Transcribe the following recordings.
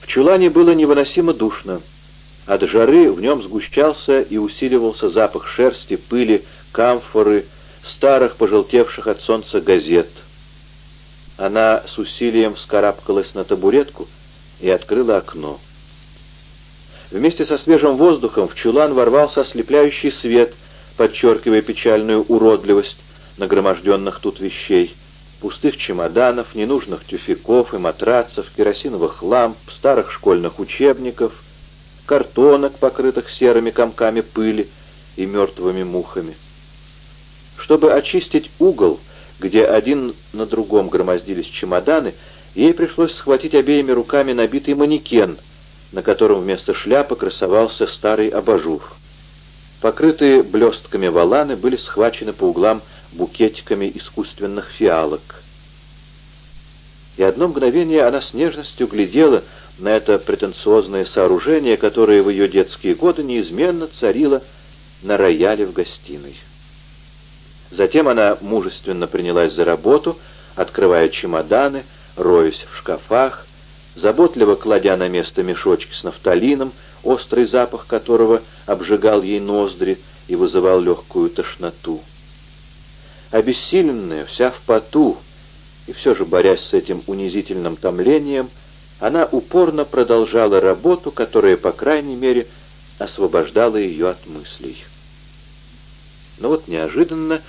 В чулане было невыносимо душно. От жары в нем сгущался и усиливался запах шерсти, пыли, камфоры, старых, пожелтевших от солнца газет. Она с усилием вскарабкалась на табуретку и открыла окно. Вместе со свежим воздухом в чулан ворвался ослепляющий свет, подчеркивая печальную уродливость нагроможденных тут вещей. Пустых чемоданов, ненужных тюфяков и матрацев, керосиновых ламп, старых школьных учебников, картонок, покрытых серыми комками пыли и мертвыми мухами. Чтобы очистить угол, где один на другом громоздились чемоданы, ей пришлось схватить обеими руками набитый манекен, на котором вместо шляпы красовался старый абажур. Покрытые блестками валаны были схвачены по углам букетиками искусственных фиалок. И одно мгновение она с нежностью глядела на это претенциозное сооружение, которое в ее детские годы неизменно царило на рояле в гостиной. Затем она мужественно принялась за работу, открывая чемоданы, роясь в шкафах, заботливо кладя на место мешочки с нафталином, острый запах которого обжигал ей ноздри и вызывал легкую тошноту. Обессиленная, вся в поту, и все же борясь с этим унизительным томлением, она упорно продолжала работу, которая, по крайней мере, освобождала ее от мыслей. Но вот неожиданно,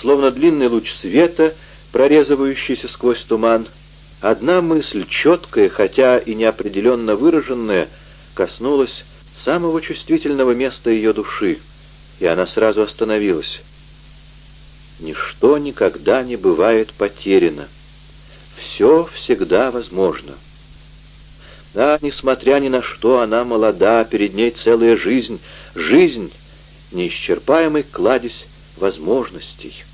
словно длинный луч света, прорезывающийся сквозь туман, одна мысль, четкая, хотя и неопределенно выраженная, коснулась самого чувствительного места ее души, и она сразу остановилась. Ничто никогда не бывает потеряно. Все всегда возможно. Да, несмотря ни на что, она молода, перед ней целая жизнь, жизнь, неисчерпаемый кладезь возможностей.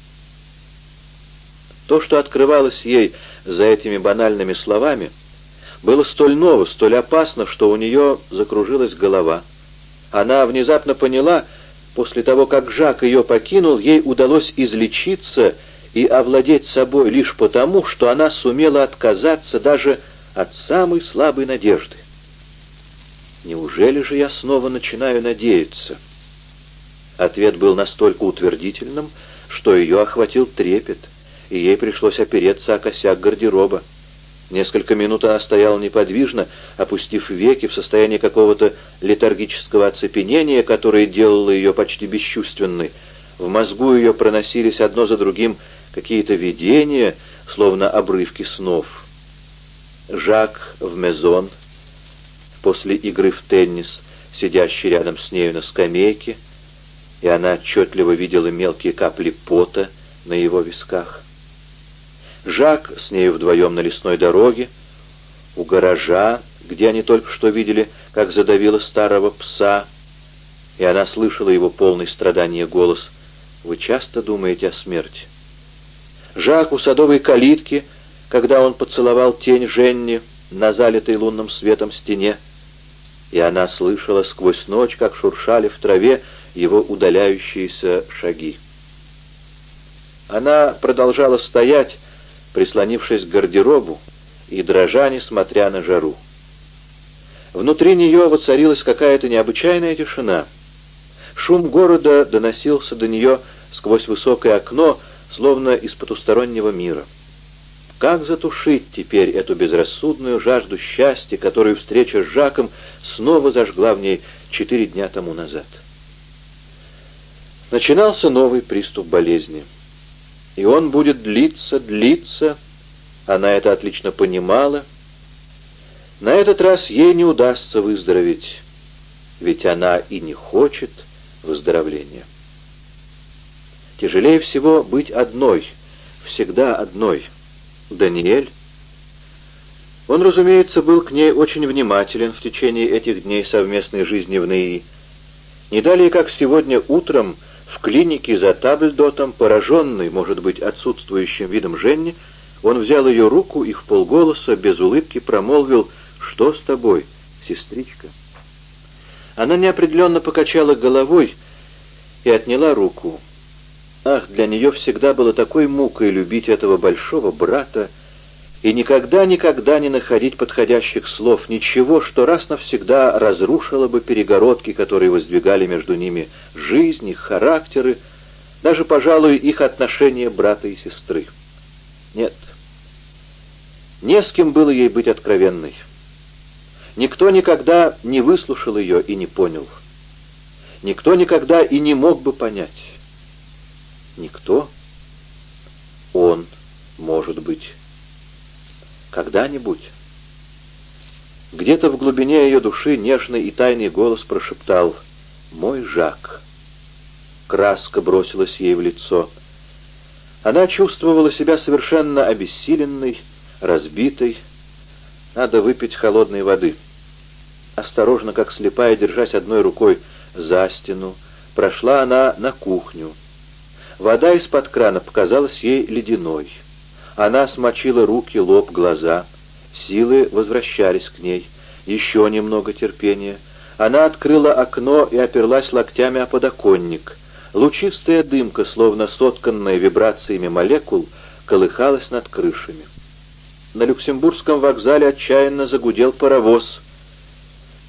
То, что открывалось ей за этими банальными словами, было столь ново, столь опасно, что у нее закружилась голова. Она внезапно поняла, после того, как Жак ее покинул, ей удалось излечиться и овладеть собой лишь потому, что она сумела отказаться даже от самой слабой надежды. Неужели же я снова начинаю надеяться? Ответ был настолько утвердительным, что ее охватил трепет, и ей пришлось опереться о косяк гардероба. Несколько минут она стояла неподвижно, опустив веки в состоянии какого-то летаргического оцепенения, которое делало ее почти бесчувственной. В мозгу ее проносились одно за другим какие-то видения, словно обрывки снов. Жак в Мезон, после игры в теннис, сидящий рядом с нею на скамейке, и она отчетливо видела мелкие капли пота на его висках. Жак с нею вдвоем на лесной дороге, у гаража, где они только что видели, как задавила старого пса, и она слышала его полный страдания голос. «Вы часто думаете о смерти?» Жак у садовой калитки, когда он поцеловал тень Женни на залитой лунным светом стене, и она слышала сквозь ночь, как шуршали в траве его удаляющиеся шаги. Она продолжала стоять, прислонившись к гардеробу и дрожа, несмотря на жару. Внутри нее воцарилась какая-то необычайная тишина. Шум города доносился до нее сквозь высокое окно, словно из потустороннего мира. Как затушить теперь эту безрассудную жажду счастья, которую встреча с Жаком снова зажгла в ней четыре дня тому назад? Начинался новый приступ болезни. И он будет длиться, длиться. Она это отлично понимала. На этот раз ей не удастся выздороветь, ведь она и не хочет выздоровления. Тяжелее всего быть одной, всегда одной. Даниэль... Он, разумеется, был к ней очень внимателен в течение этих дней совместной жизни в Неи. Не далее, как сегодня утром, в клинике за Табльдотом, пораженный, может быть, отсутствующим видом Женни, он взял ее руку и в полголоса, без улыбки, промолвил «Что с тобой, сестричка?» Она неопределенно покачала головой и отняла руку. Ах, для нее всегда было такой мукой любить этого большого брата и никогда-никогда не находить подходящих слов, ничего, что раз навсегда разрушило бы перегородки, которые воздвигали между ними жизнь, их характеры, даже, пожалуй, их отношения брата и сестры. Нет, не с кем было ей быть откровенной. Никто никогда не выслушал ее и не понял. Никто никогда и не мог бы понять. Никто? Он, может быть. Когда-нибудь. Где-то в глубине ее души нежный и тайный голос прошептал «Мой Жак». Краска бросилась ей в лицо. Она чувствовала себя совершенно обессиленной, разбитой. Надо выпить холодной воды. Осторожно, как слепая, держась одной рукой за стену, прошла она на кухню. Вода из-под крана показалась ей ледяной. Она смочила руки, лоб, глаза. Силы возвращались к ней. Еще немного терпения. Она открыла окно и оперлась локтями о подоконник. Лучистая дымка, словно сотканная вибрациями молекул, колыхалась над крышами. На Люксембургском вокзале отчаянно загудел паровоз.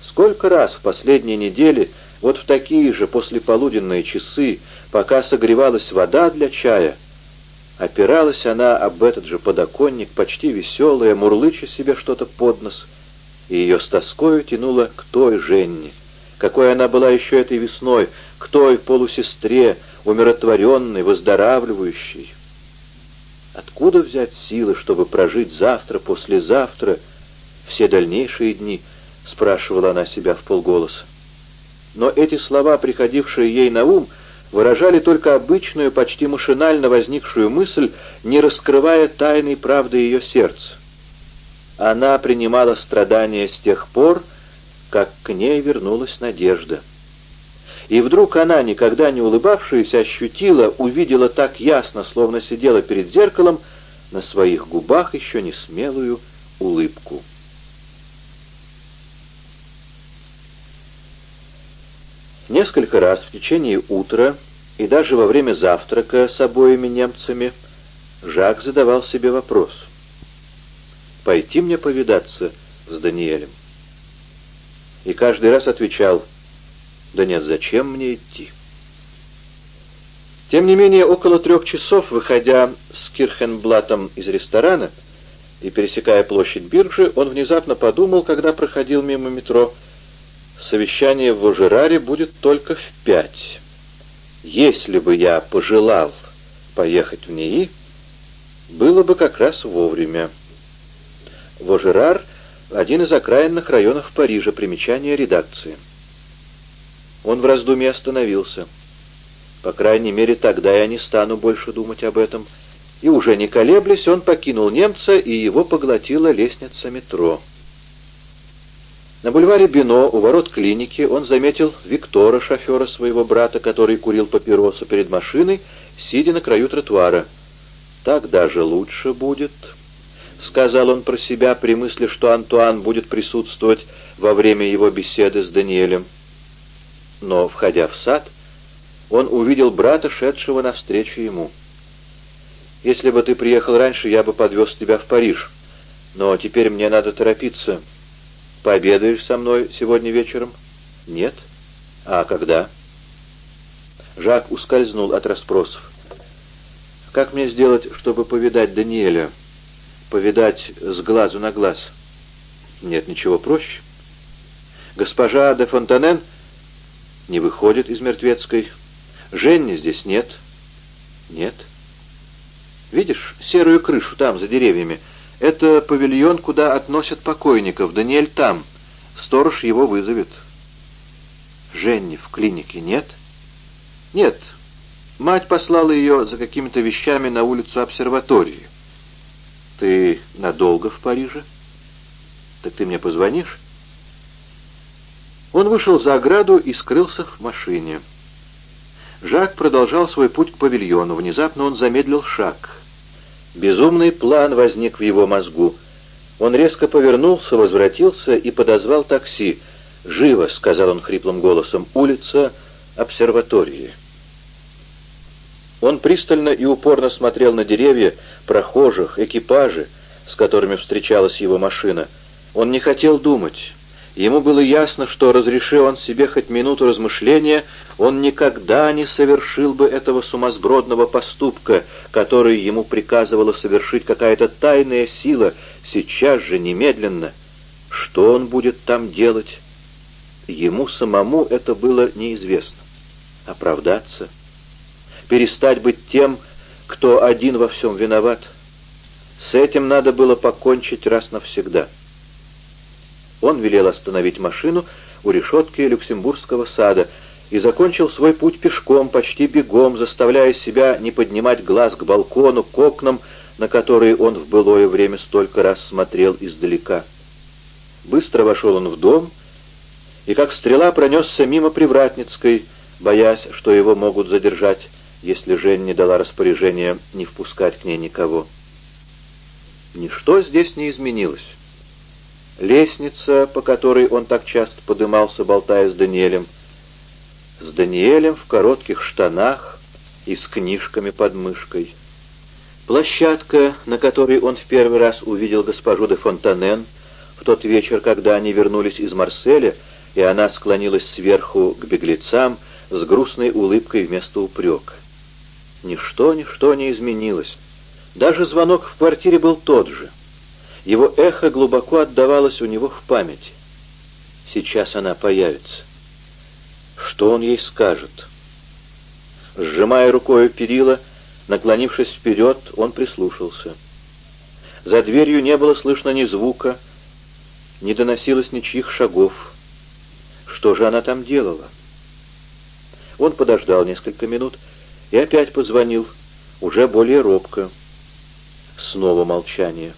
Сколько раз в последние недели, вот в такие же послеполуденные часы, пока согревалась вода для чая, опиралась она об этот же подоконник, почти веселая, мурлыча себе что-то под нос, и ее с тоскою тянуло к той Женне, какой она была еще этой весной, к той полусестре, умиротворенной, выздоравливающей. Откуда взять силы, чтобы прожить завтра, послезавтра, все дальнейшие дни, спрашивала она себя в полголоса. Но эти слова, приходившие ей на ум, выражали только обычную, почти машинально возникшую мысль, не раскрывая тайной правды ее сердца. Она принимала страдания с тех пор, как к ней вернулась надежда. И вдруг она, никогда не улыбавшаяся, ощутила, увидела так ясно, словно сидела перед зеркалом, на своих губах еще не смелую улыбку. Несколько раз в течение утра и даже во время завтрака с обоими немцами Жак задавал себе вопрос. «Пойти мне повидаться с Даниэлем?» И каждый раз отвечал – да нет, зачем мне идти? Тем не менее, около трех часов, выходя с Кирхенблатом из ресторана и пересекая площадь биржи, он внезапно подумал, когда проходил мимо метро, совещание в Вожераре будет только в пять. Если бы я пожелал поехать в НИИ, было бы как раз вовремя. Вожерар — один из окраинных районов Парижа, примечание редакции. Он в раздумье остановился. По крайней мере, тогда я не стану больше думать об этом. И уже не колеблясь, он покинул немца, и его поглотила лестница метро. На бульваре Бино, у ворот клиники, он заметил Виктора, шофера своего брата, который курил папиросу перед машиной, сидя на краю тротуара. «Так даже лучше будет», — сказал он про себя при мысли, что Антуан будет присутствовать во время его беседы с Даниэлем но, входя в сад, он увидел брата, шедшего навстречу ему. «Если бы ты приехал раньше, я бы подвез тебя в Париж. Но теперь мне надо торопиться. Пообедаешь со мной сегодня вечером?» «Нет». «А когда?» Жак ускользнул от расспросов. «Как мне сделать, чтобы повидать Даниэля? Повидать с глазу на глаз?» «Нет, ничего проще. Госпожа де Фонтанен...» не выходит из мертвецкой. Женни здесь нет. Нет. Видишь серую крышу там, за деревьями? Это павильон, куда относят покойников. Даниэль там. Сторож его вызовет. Женни в клинике нет? Нет. Мать послала ее за какими-то вещами на улицу обсерватории. Ты надолго в Париже? Так ты мне позвонишь? Он вышел за ограду и скрылся в машине. Жак продолжал свой путь к павильону. Внезапно он замедлил шаг. Безумный план возник в его мозгу. Он резко повернулся, возвратился и подозвал такси. «Живо!» — сказал он хриплым голосом. «Улица обсерватории». Он пристально и упорно смотрел на деревья, прохожих, экипажи, с которыми встречалась его машина. Он не хотел думать. Ему было ясно, что, разреши он себе хоть минуту размышления, он никогда не совершил бы этого сумасбродного поступка, который ему приказывала совершить какая-то тайная сила, сейчас же, немедленно. Что он будет там делать? Ему самому это было неизвестно. Оправдаться? Перестать быть тем, кто один во всем виноват? С этим надо было покончить раз навсегда. Он велел остановить машину у решетки Люксембургского сада и закончил свой путь пешком, почти бегом, заставляя себя не поднимать глаз к балкону, к окнам, на которые он в былое время столько раз смотрел издалека. Быстро вошел он в дом и как стрела пронесся мимо Привратницкой, боясь, что его могут задержать, если Жень не дала распоряжения не впускать к ней никого. Ничто здесь не изменилось. Лестница, по которой он так часто подымался, болтая с Даниэлем, с Даниэлем в коротких штанах и с книжками под мышкой. Площадка, на которой он в первый раз увидел госпожу де Фонтанен, в тот вечер, когда они вернулись из Марселя, и она склонилась сверху к беглецам с грустной улыбкой вместо упрека. Ничто, ничто не изменилось. Даже звонок в квартире был тот же. Его эхо глубоко отдавалось у него в памяти. Сейчас она появится. Что он ей скажет? Сжимая рукой перила, наклонившись вперед, он прислушался. За дверью не было слышно ни звука, не доносилось ничьих шагов. Что же она там делала? Он подождал несколько минут и опять позвонил, уже более робко. Снова молчание.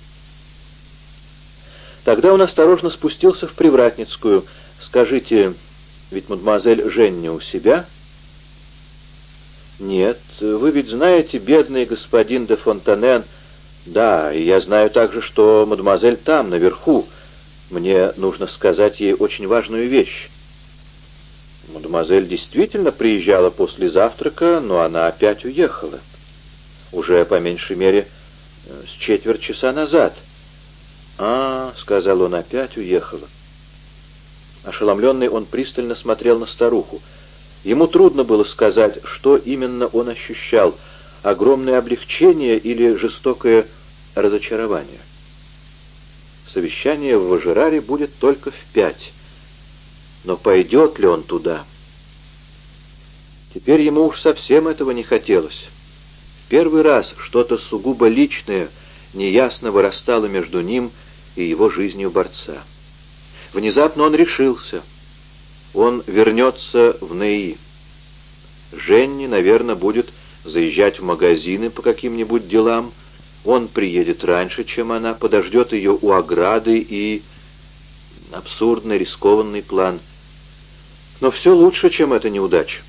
Тогда он осторожно спустился в Привратницкую. «Скажите, ведь мадемуазель Женя у себя?» «Нет, вы ведь знаете, бедный господин де Фонтанен...» «Да, и я знаю также, что мадемуазель там, наверху. Мне нужно сказать ей очень важную вещь». Мадемуазель действительно приезжала после завтрака, но она опять уехала. Уже, по меньшей мере, с четверть часа назад. «А, — сказал он, — опять уехала». Ошеломленный он пристально смотрел на старуху. Ему трудно было сказать, что именно он ощущал — огромное облегчение или жестокое разочарование. Совещание в Важераре будет только в пять. Но пойдет ли он туда? Теперь ему уж совсем этого не хотелось. В первый раз что-то сугубо личное, неясно вырастало между ним и его жизнью борца. Внезапно он решился. Он вернется в НЭИ. Женни, наверное, будет заезжать в магазины по каким-нибудь делам. Он приедет раньше, чем она, подождет ее у ограды и... Абсурдный, рискованный план. Но все лучше, чем эта неудача.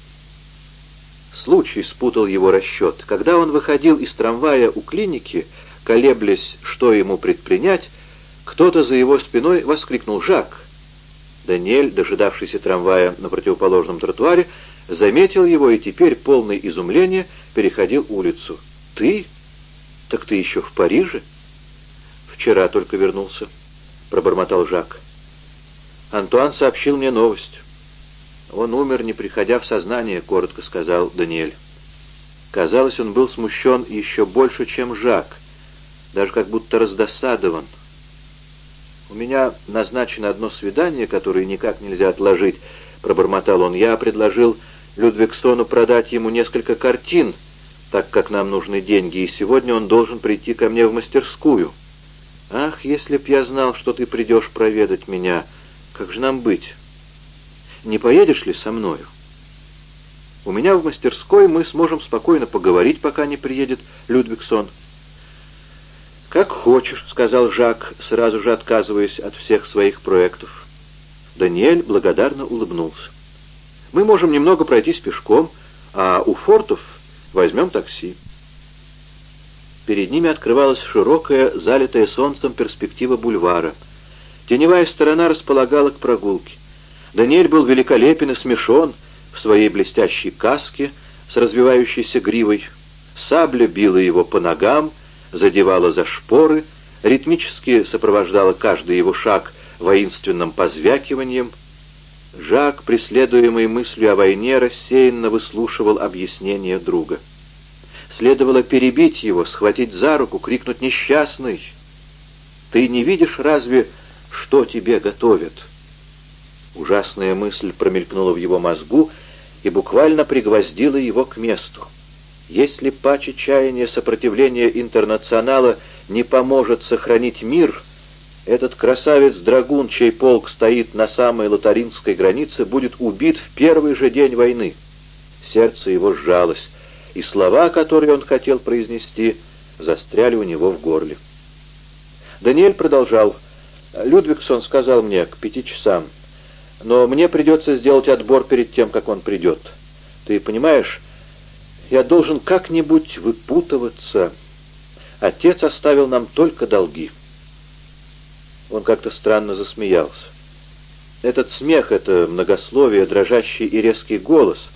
Случай спутал его расчет. Когда он выходил из трамвая у клиники, колеблясь, что ему предпринять, кто-то за его спиной воскликнул «Жак!». Даниэль, дожидавшийся трамвая на противоположном тротуаре, заметил его и теперь, полный изумления, переходил улицу. «Ты? Так ты еще в Париже?» «Вчера только вернулся», — пробормотал Жак. «Антуан сообщил мне новость». «Он умер, не приходя в сознание», — коротко сказал Даниэль. Казалось, он был смущен еще больше, чем Жак, даже как будто раздосадован. «У меня назначено одно свидание, которое никак нельзя отложить», — пробормотал он. «Я предложил Людвигсону продать ему несколько картин, так как нам нужны деньги, и сегодня он должен прийти ко мне в мастерскую. Ах, если б я знал, что ты придешь проведать меня, как же нам быть? Не поедешь ли со мною? У меня в мастерской мы сможем спокойно поговорить, пока не приедет Людвигсон». «Как хочешь», — сказал Жак, сразу же отказываясь от всех своих проектов. Даниэль благодарно улыбнулся. «Мы можем немного пройтись пешком, а у фортов возьмем такси». Перед ними открывалась широкая, залитая солнцем перспектива бульвара. Теневая сторона располагала к прогулке. Даниэль был великолепен и смешон в своей блестящей каске с развивающейся гривой. Сабля била его по ногам, задевала за шпоры, ритмически сопровождала каждый его шаг воинственным позвякиванием. Жак, преследуемый мыслью о войне, рассеянно выслушивал объяснение друга. Следовало перебить его, схватить за руку, крикнуть «Несчастный! Ты не видишь разве, что тебе готовят?» Ужасная мысль промелькнула в его мозгу и буквально пригвоздила его к месту. Если паче чаяния сопротивления интернационала не поможет сохранить мир, этот красавец-драгун, чей полк стоит на самой лотаринской границе, будет убит в первый же день войны. Сердце его сжалось и слова, которые он хотел произнести, застряли у него в горле. Даниэль продолжал. «Людвигсон сказал мне к пяти часам, но мне придется сделать отбор перед тем, как он придет. Ты понимаешь, я должен как-нибудь выпутываться. Отец оставил нам только долги». Он как-то странно засмеялся. Этот смех, это многословие, дрожащий и резкий голос —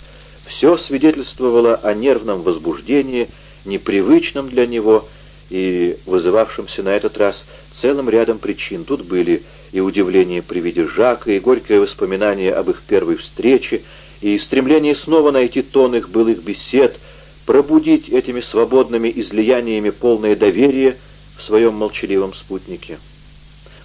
все свидетельствовало о нервном возбуждении, непривычном для него и вызывавшемся на этот раз целым рядом причин. Тут были и удивление при виде Жака, и горькое воспоминание об их первой встрече, и стремление снова найти тон их былых бесед, пробудить этими свободными излияниями полное доверие в своем молчаливом спутнике.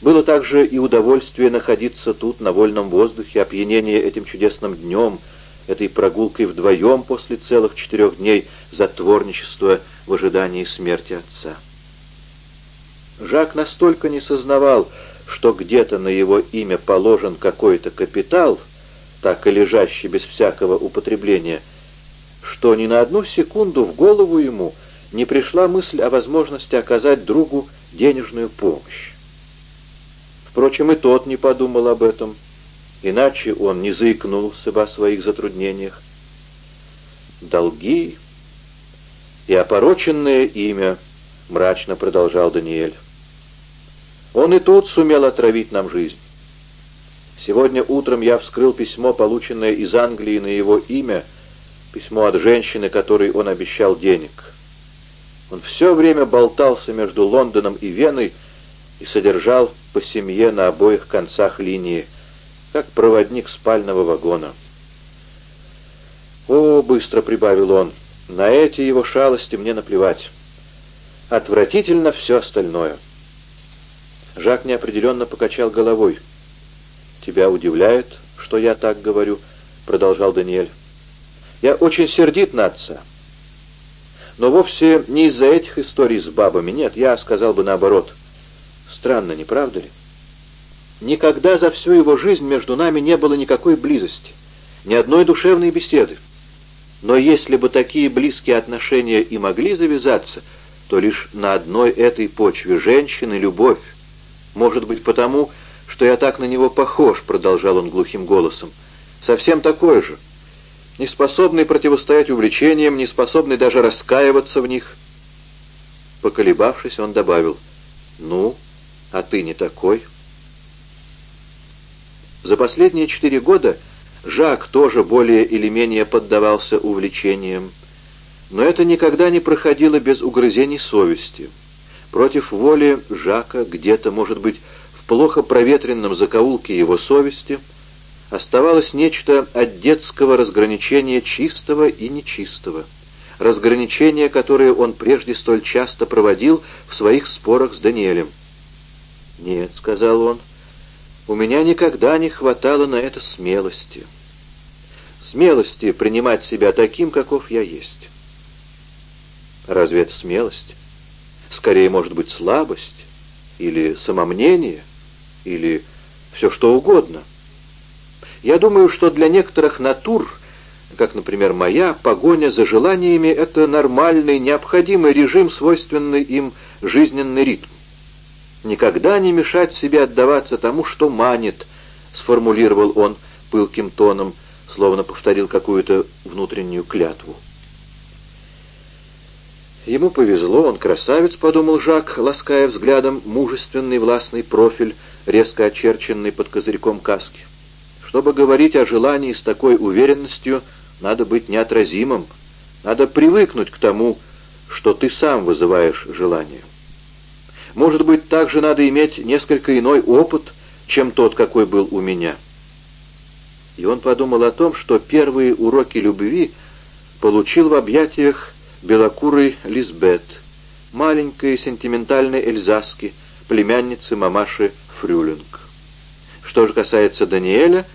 Было также и удовольствие находиться тут, на вольном воздухе, опьянение этим чудесным днем — этой прогулкой вдвоем после целых четырех дней затворничества в ожидании смерти отца. Жак настолько не сознавал, что где-то на его имя положен какой-то капитал, так и лежащий без всякого употребления, что ни на одну секунду в голову ему не пришла мысль о возможности оказать другу денежную помощь. Впрочем, и тот не подумал об этом — иначе он не заикнулся бы о своих затруднениях. «Долги и опороченное имя», — мрачно продолжал Даниэль. «Он и тут сумел отравить нам жизнь. Сегодня утром я вскрыл письмо, полученное из Англии на его имя, письмо от женщины, которой он обещал денег. Он все время болтался между Лондоном и Веной и содержал по семье на обоих концах линии — как проводник спального вагона. «О!» — быстро прибавил он. «На эти его шалости мне наплевать. Отвратительно все остальное». Жак неопределенно покачал головой. «Тебя удивляет, что я так говорю?» — продолжал Даниэль. «Я очень сердит на отца. Но вовсе не из-за этих историй с бабами. Нет, я сказал бы наоборот. Странно, не правда ли?» Никогда за всю его жизнь между нами не было никакой близости, ни одной душевной беседы. Но если бы такие близкие отношения и могли завязаться, то лишь на одной этой почве женщины любовь. Может быть, потому, что я так на него похож, продолжал он глухим голосом. Совсем такой же. Не способный противостоять увлечениям, не способный даже раскаиваться в них. Поколебавшись, он добавил, «Ну, а ты не такой?» За последние четыре года Жак тоже более или менее поддавался увлечениям, но это никогда не проходило без угрызений совести. Против воли Жака где-то, может быть, плохо проветренном закоулке его совести оставалось нечто от детского разграничения чистого и нечистого, разграничение, которое он прежде столь часто проводил в своих спорах с Даниэлем. «Нет», — сказал он, — у меня никогда не хватало на это смелости. Смелости принимать себя таким, каков я есть. Разве это смелость? Скорее, может быть, слабость, или самомнение, или все что угодно. Я думаю, что для некоторых натур, как, например, моя, погоня за желаниями — это нормальный, необходимый режим, свойственный им жизненный ритм. Никогда не мешать себе отдаваться тому, что манит, сформулировал он пылким тоном, словно повторил какую-то внутреннюю клятву. Ему повезло, он красавец, подумал Жак, лаская взглядом мужественный властный профиль, резко очерченный под козырьком каски. Чтобы говорить о желании с такой уверенностью, надо быть неотразимым, надо привыкнуть к тому, что ты сам вызываешь желание. Может быть, также надо иметь несколько иной опыт, чем тот, какой был у меня. И он подумал о том, что первые уроки любви получил в объятиях белокурой Лизбет, маленькой сентиментальной Эльзаски, племянницы мамаши Фрюлинг. Что же касается Даниэля,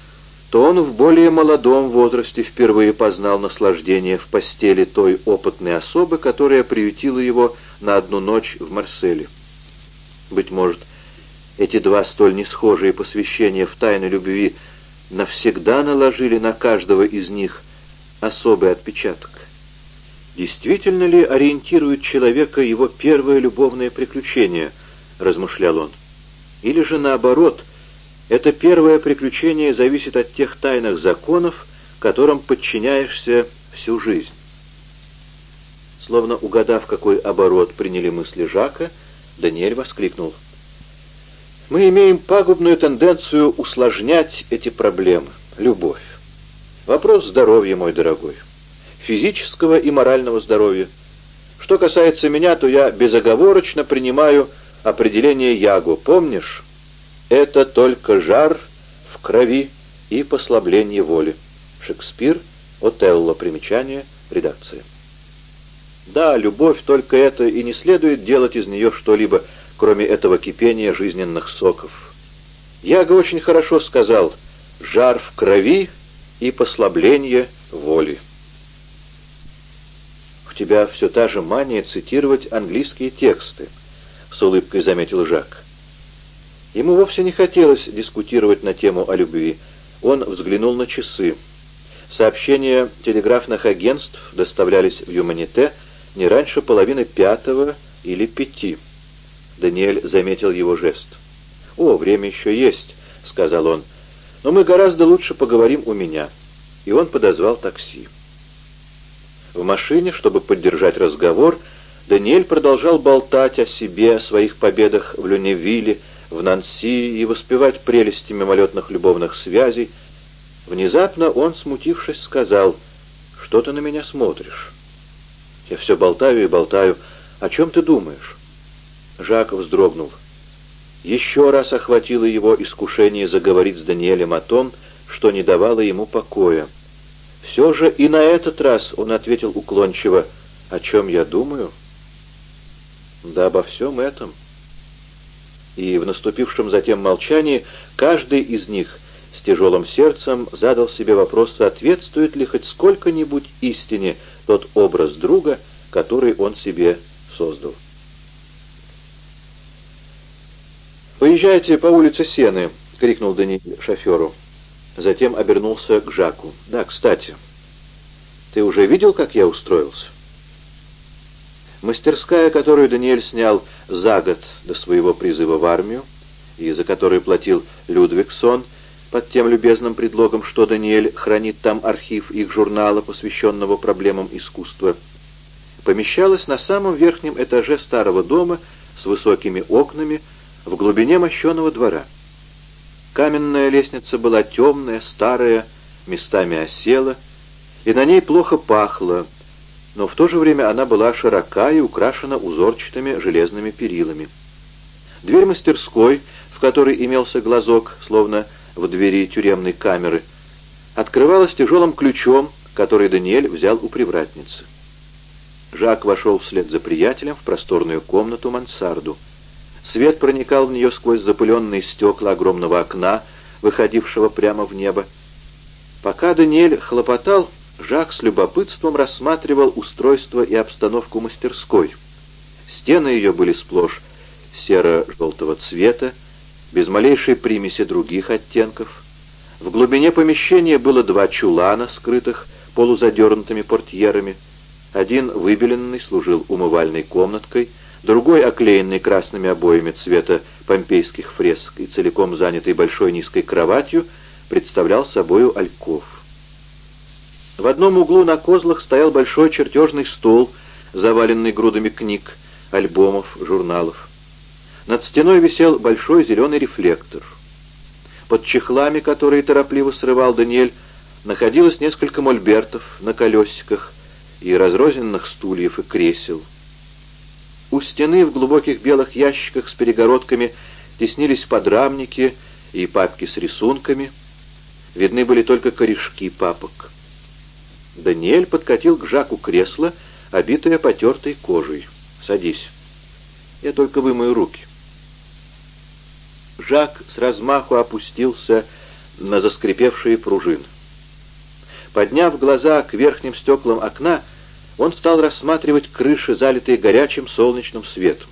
то он в более молодом возрасте впервые познал наслаждение в постели той опытной особы, которая приютила его на одну ночь в Марселе. Быть может, эти два столь несхожие посвящения в тайны любви навсегда наложили на каждого из них особый отпечаток. Действительно ли ориентирует человека его первое любовное приключение, размышлял он? Или же наоборот – это первое приключение зависит от тех тайных законов, которым подчиняешься всю жизнь. Словно угадав, какой оборот приняли мысли Жака, Даниэль воскликнул. «Мы имеем пагубную тенденцию усложнять эти проблемы. Любовь. Вопрос здоровья, мой дорогой. Физического и морального здоровья. Что касается меня, то я безоговорочно принимаю определение Яго. Помнишь?» это только жар в крови и послабление воли. Шекспир, Отелло, примечание, редакция. Да, любовь только это, и не следует делать из нее что-либо, кроме этого кипения жизненных соков. Яго очень хорошо сказал «жар в крови и послабление воли». «У тебя все та же мания цитировать английские тексты», — с улыбкой заметил Жак. Ему вовсе не хотелось дискутировать на тему о любви. Он взглянул на часы. Сообщения телеграфных агентств доставлялись в Юманите не раньше половины пятого или пяти. Даниэль заметил его жест. «О, время еще есть», — сказал он. «Но мы гораздо лучше поговорим у меня». И он подозвал такси. В машине, чтобы поддержать разговор, Даниэль продолжал болтать о себе, о своих победах в Люневилле, в Нанси и воспевать прелести мимолетных любовных связей, внезапно он, смутившись, сказал, «Что ты на меня смотришь?» «Я все болтаю и болтаю. О чем ты думаешь?» Жак вздрогнул. Еще раз охватило его искушение заговорить с Даниэлем о том, что не давало ему покоя. Все же и на этот раз он ответил уклончиво, «О чем я думаю?» «Да обо всем этом» и в наступившем затем молчании каждый из них с тяжелым сердцем задал себе вопрос, соответствует ли хоть сколько-нибудь истине тот образ друга, который он себе создал. «Поезжайте по улице Сены!» — крикнул Даниэль шоферу. Затем обернулся к Жаку. «Да, кстати, ты уже видел, как я устроился?» Мастерская, которую Даниэль снял за год до своего призыва в армию, и за которую платил Людвигсон, под тем любезным предлогом, что Даниэль хранит там архив их журнала, посвященного проблемам искусства, помещалась на самом верхнем этаже старого дома с высокими окнами в глубине мощеного двора. Каменная лестница была темная, старая, местами осела, и на ней плохо пахло, но в то же время она была широка и украшена узорчатыми железными перилами. Дверь мастерской, в которой имелся глазок, словно в двери тюремной камеры, открывалась тяжелым ключом, который Даниэль взял у привратницы. Жак вошел вслед за приятелем в просторную комнату мансарду. Свет проникал в нее сквозь запыленные стекла огромного окна, выходившего прямо в небо. Пока Даниэль хлопотал, Жак с любопытством рассматривал устройство и обстановку мастерской. Стены ее были сплошь серо-желтого цвета, без малейшей примеси других оттенков. В глубине помещения было два чулана, скрытых полузадернутыми портьерами. Один выбеленный служил умывальной комнаткой, другой, оклеенный красными обоями цвета помпейских фреск и целиком занятый большой низкой кроватью, представлял собою альков. В одном углу на козлах стоял большой чертежный стол, заваленный грудами книг, альбомов, журналов. Над стеной висел большой зеленый рефлектор. Под чехлами, которые торопливо срывал Даниэль, находилось несколько мольбертов на колесиках и разрозненных стульев и кресел. У стены в глубоких белых ящиках с перегородками теснились подрамники и папки с рисунками. Видны были только корешки папок. Даниэль подкатил к Жаку кресло, обитое потертой кожей. «Садись. Я только вымою руки». Жак с размаху опустился на заскрипевшие пружины. Подняв глаза к верхним стеклам окна, он стал рассматривать крыши, залитые горячим солнечным светом.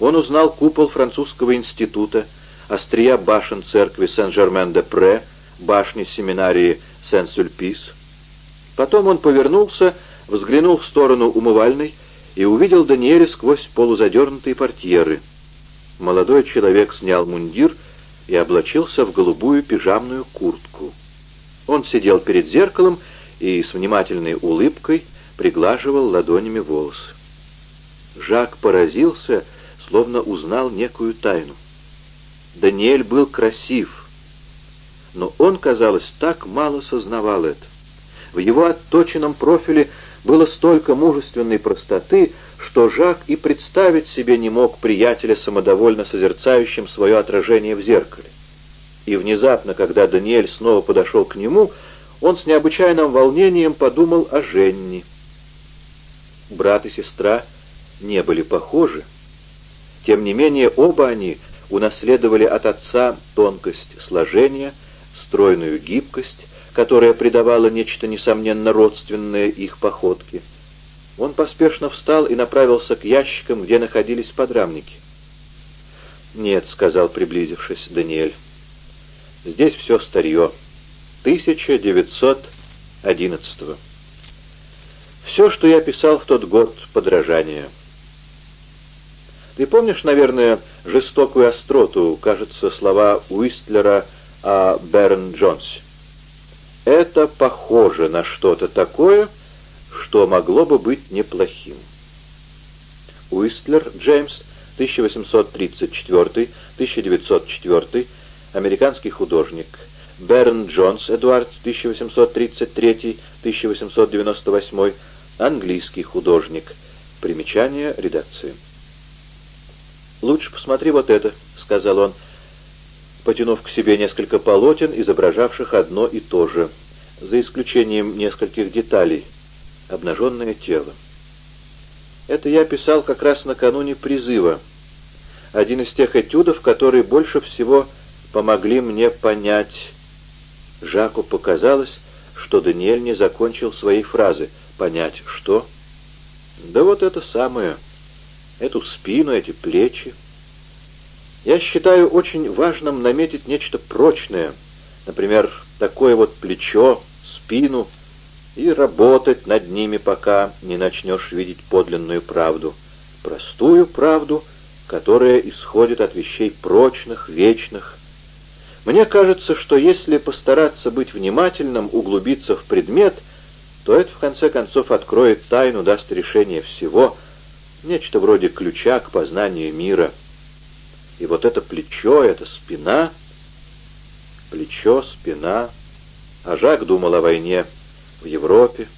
Он узнал купол французского института, острия башен церкви Сен-Жермен-де-Пре, башни семинарии Сен-Сюльпис. Потом он повернулся, взглянул в сторону умывальной и увидел Даниэля сквозь полузадернутые портьеры. Молодой человек снял мундир и облачился в голубую пижамную куртку. Он сидел перед зеркалом и с внимательной улыбкой приглаживал ладонями волосы. Жак поразился, словно узнал некую тайну. Даниэль был красив, но он, казалось, так мало сознавал это. В его отточенном профиле было столько мужественной простоты, что Жак и представить себе не мог приятеля, самодовольно созерцающим свое отражение в зеркале. И внезапно, когда Даниэль снова подошел к нему, он с необычайным волнением подумал о Женне. Брат и сестра не были похожи. Тем не менее, оба они унаследовали от отца тонкость сложения, стройную гибкость, которая придавала нечто несомненно родственное их походке. Он поспешно встал и направился к ящикам, где находились подрамники. «Нет», — сказал, приблизившись, Даниэль, — «здесь все старье. 1911 -го. Все, что я писал в тот год, подражание. Ты помнишь, наверное, жестокую остроту, кажется, слова Уистлера о Берн Джонсе? Это похоже на что-то такое, что могло бы быть неплохим. Уистлер Джеймс, 1834-1904, американский художник. Берн Джонс Эдуард, 1833-1898, Английский художник. Примечание редакции. «Лучше посмотри вот это», — сказал он, потянув к себе несколько полотен, изображавших одно и то же, за исключением нескольких деталей. Обнаженное тело. Это я писал как раз накануне призыва. Один из тех этюдов, которые больше всего помогли мне понять. Жаку показалось, что Даниэль не закончил своей фразы — Понять что? Да вот это самое. Эту спину, эти плечи. Я считаю очень важным наметить нечто прочное. Например, такое вот плечо, спину, и работать над ними, пока не начнешь видеть подлинную правду. Простую правду, которая исходит от вещей прочных, вечных. Мне кажется, что если постараться быть внимательным, углубиться в предмет — то это в конце концов откроет тайну, даст решение всего, нечто вроде ключа к познанию мира. И вот это плечо, эта спина, плечо, спина. А Жак думал о войне в Европе,